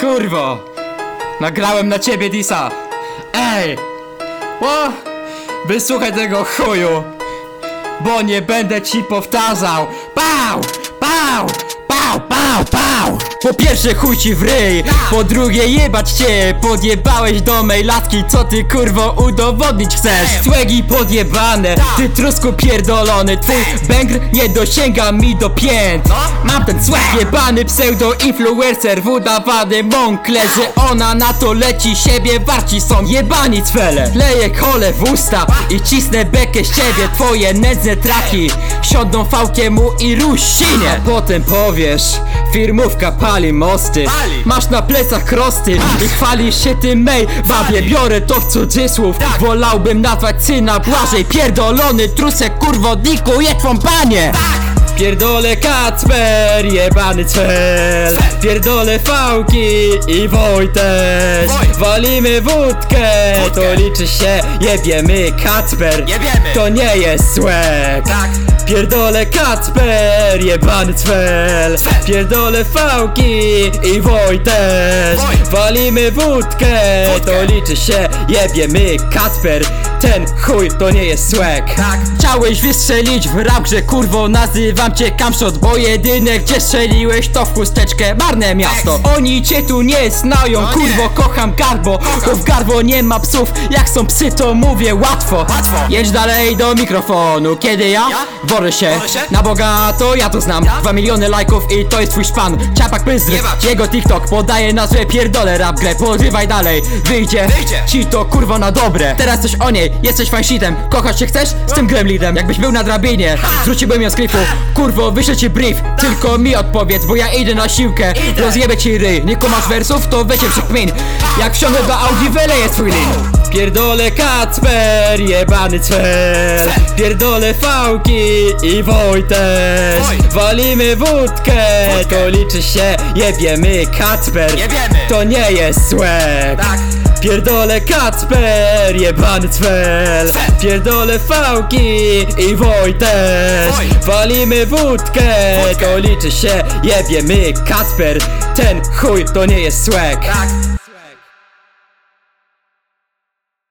Kurwo! Nagrałem na ciebie disa! Ej! O! Wysłuchaj tego chuju! Bo nie będę ci powtarzał! Pał! Pał! Pał! Pał! Pał! Po pierwsze chuj ci w ryj, po drugie jebać cię Podjebałeś do mej latki, co ty kurwo udowodnić chcesz? Słegi podjebane, ty trusku pierdolony Twój bęgr nie dosięga mi do pięt Mam ten słeg jebany pseudo-influencer w udawany mąkle Że ona na to leci, siebie warci są jebani cwele Leję kole w usta i cisnę bekę z ciebie Twoje nędzne traki siądą fałkiemu i rusinie A potem powiesz, firmówka pali mosty. Pali. Masz na plecach krosty. I chwalisz się tym mej Wabie, biorę to w cudzysłów. Wolałbym nazwać syna Błażej. Pierdolony trusek kurwodniku, je twą panie. Pierdolę Kacper, jebany cel. Pierdolę Fałki i Wojtek. Wojt. Walimy wódkę, to Wódkę. liczy się Jebiemy Kacper, Jebiemy. to nie jest słek Tak. Pierdolę Kacper, jebany cwel. Pierdolę Fałki i Wojtek Wojt. Walimy Wódkę. to liczy się Jebiemy Kacper, ten chuj to nie jest słek Tak. Chciałeś wystrzelić w rap, że kurwo nazywam cię Kamshot Bo jedyne gdzie strzeliłeś to w chusteczkę. Marne miasto. Oni cię tu nie znają, No nie. kurwo kocham garbo. Bo w garbo nie ma psów, jak są psy to mówię łatwo. Łatwo. Jedź dalej do mikrofonu, kiedy ja? Ja? Worę się, się? na Boga to ja to znam. Ja? Dwa miliony lajków i to jest twój szpan Ciapak pyzdry, jego TikTok podaje nazwę pierdolę rap grę. Podrywaj dalej, wyjdzie, Wyjdzie. ci to kurwa na dobre. Teraz coś o niej, jesteś fanshitem Kochać się chcesz? Z tym gremlidem Jakbyś był na drabinie, zrzuciłbym ją z klifu. Kurwo, wyślę ci brief, tylko mi odpowiedz Bo ja idę na siłkę, rozjebę ci ryj. Nie kumasz wersów, to weźcie przykmin Jak wsiądę do Audi, wyleję twój lin. Pierdolę Kacper, jebany cwer. Pierdolę Fałki i Wojtek. Wojt. Walimy wódkę, to liczy się Jebiemy Kacper, to nie jest słek Tak. Pierdolę Kacper, jebany cwel. Pierdolę Fałki i Wojtek Wojt. Walimy wódkę, to liczy się Jebiemy Kacper, ten chuj to nie jest słek Tak.